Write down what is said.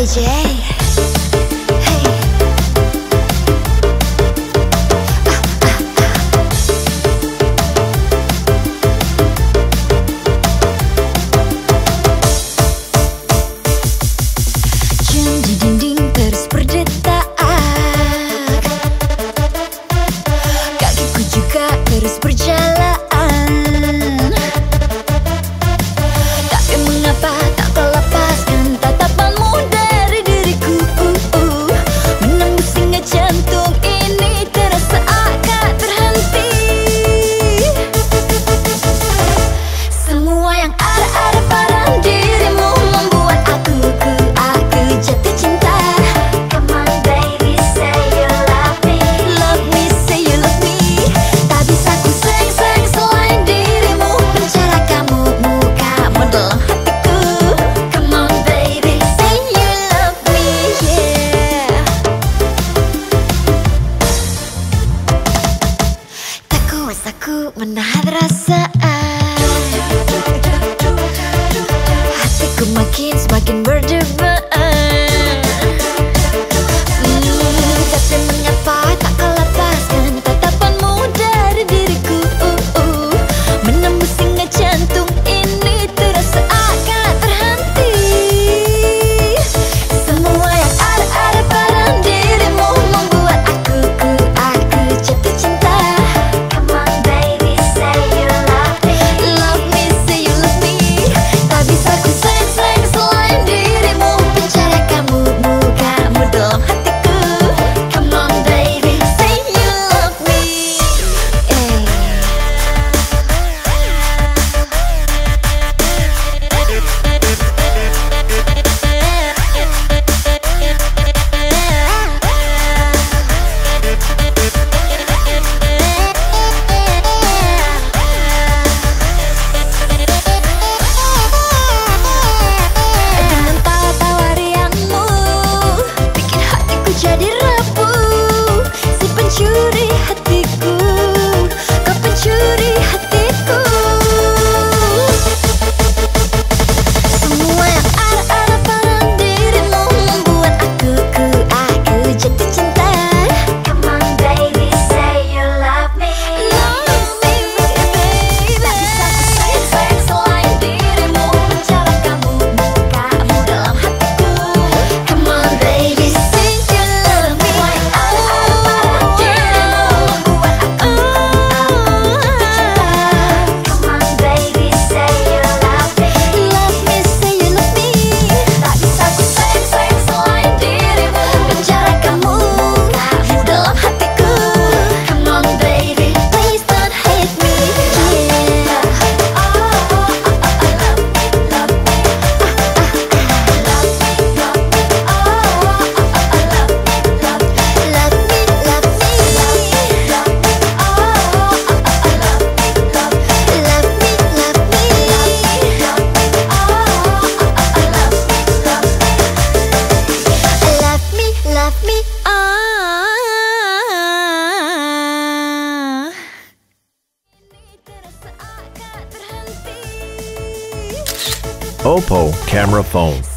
AJ menahan rasa Hatiku makin semakin berdebar Oppo camera phone.